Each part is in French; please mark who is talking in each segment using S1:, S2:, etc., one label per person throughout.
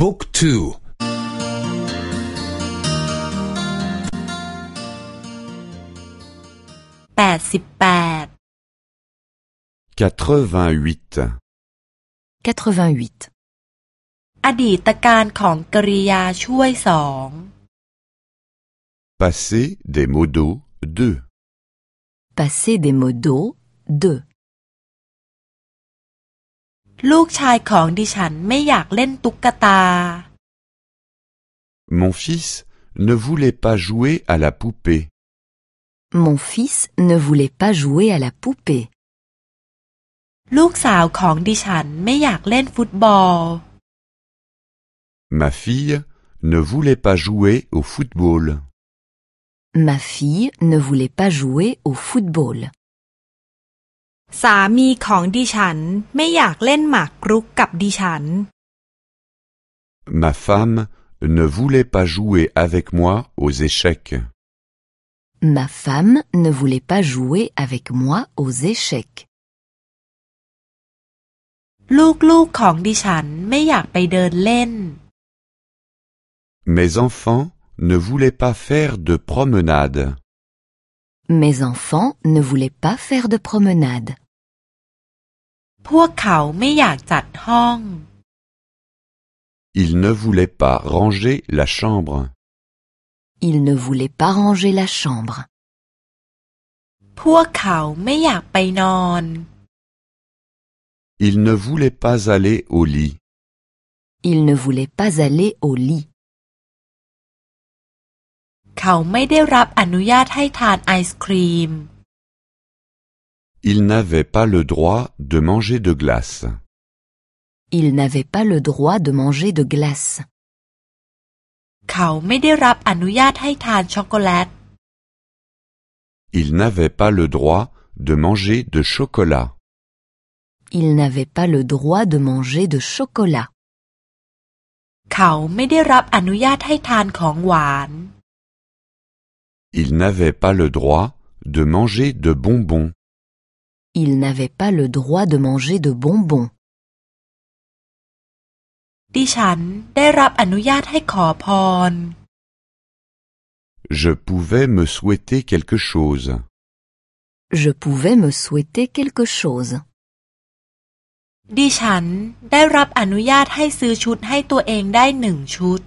S1: บุ๊กทู
S2: แปดสิบแปด
S3: 88.
S4: 88.
S2: อดีตการของกริยาช่วยสอง
S3: Passé des modos 2.
S4: Passer des modos 2.
S2: ลูกชายของดิฉันไม่อยากเล่นตุ๊กตา
S3: Mon fils ne voulait pas jouer à la poupée.
S4: Mon fils ne voulait pas jouer à la poupée.
S2: ลูกสาวของดิฉันไม่อยากเล่นฟุตบอล
S3: Ma fille ne voulait pas jouer au football.
S4: Ma fille ne voulait pas jouer au football.
S2: สามีของดิฉันไม่อยากเล่นหมากรุกกับดิฉัน
S3: Ma femme ne voulait pas jouer avec moi aux échecs.
S4: Ma femme ne voulait pas jouer avec moi aux échecs.
S2: ลูกๆของดิฉันไม่อยากไปเดินเล่น
S3: Mes enfants ne voulaient pas faire de promenade.
S4: Mes enfants ne voulaient pas faire de promenade.
S2: พวกเขาไม่อยากจัดห้อง
S3: Ils ne voulaient pas ranger la chambre.
S4: Ils ne voulaient pas ranger la chambre.
S2: พวกเขาไม่อยากไปนอน
S3: Ils ne voulaient pas aller au lit.
S4: Ils ne voulaient pas aller au lit.
S2: เขาไม่ได้รับอนุญาตให้ทานไอศครีม
S3: il n'avait pas le droit de manger de glace.
S4: Il n'avait pas le droit de manger de glace.
S3: Il n'avait pas le droit de manger de chocolat.
S4: Il n'avait pas le droit de manger de chocolat.
S3: Il n'avait pas le droit de manger de bonbons.
S4: Ils n'avaient pas le droit de manger de bonbons.
S2: ดิฉันได้รับอนุญาตให้ขอพร
S3: Je pouvais me souhaiter quelque chose.
S4: Je pouvais me souhaiter quelque chose.
S2: ดิฉันได้รับอนุญาตให้ซื้อชุดให้ตัวเองได้หนึ่งชุด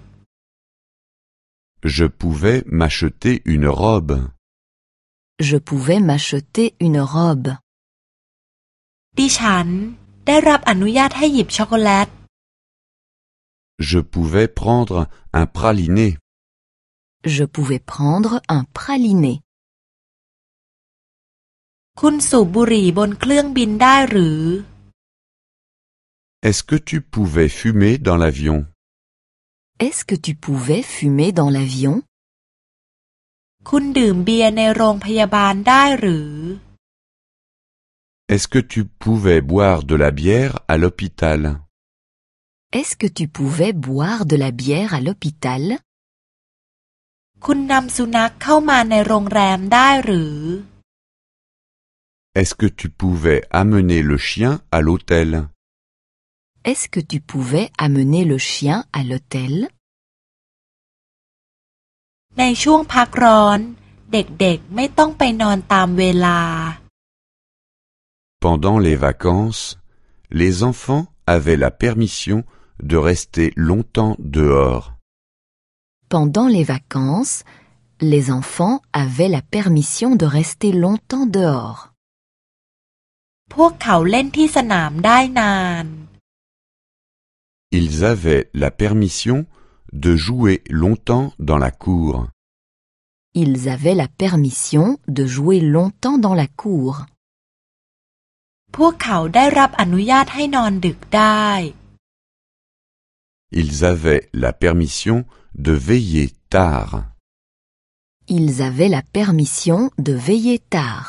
S3: Je pouvais m'acheter une robe.
S4: Je pouvais m'acheter une robe.
S2: ดิฉันได้รับอนุญาตให้หยิบช็อกโกแลต
S3: Je pouvais prendre un praliné.
S4: Je pouvais prendre un praliné.
S2: คุณสูบบุหรี่บนเครื่องบินได้หรือ
S3: Est-ce que tu pouvais fumer dans l'avion
S4: Est-ce que tu pouvais fumer dans l'avion
S2: คุณดื่มเบียร์ในโรงพยาบาลได้หรือ
S3: Est-ce que tu pouvais boire de la bière à l'hôpital
S4: Est-ce que tu pouvais boire de la bière à l'hôpital
S2: คุณนำสุนัขเข้ามาในโรงแรมได้หรือ
S3: Est-ce que tu pouvais amener le chien à l'hôtel
S4: Est-ce que tu pouvais amener le chien à l'hôtel
S2: ในช่วงพักร้อน เด็กๆไม่ต้องไปนอนตามเวลา
S3: Pendant les vacances, les enfants avaient la permission de rester longtemps dehors.
S4: Pendant les vacances, les enfants avaient la permission de rester longtemps dehors.
S2: พวกเขาเล่นที่สนามได้นาน
S3: Ils avaient la permission de jouer longtemps dans la cour.
S4: Ils avaient la permission de jouer longtemps dans la cour.
S2: พวกเขาได้รับอนุญาตให้นอนดึกได้
S3: Ils avaient la permission de veiller tard.
S4: Ils avaient la permission de veiller tard.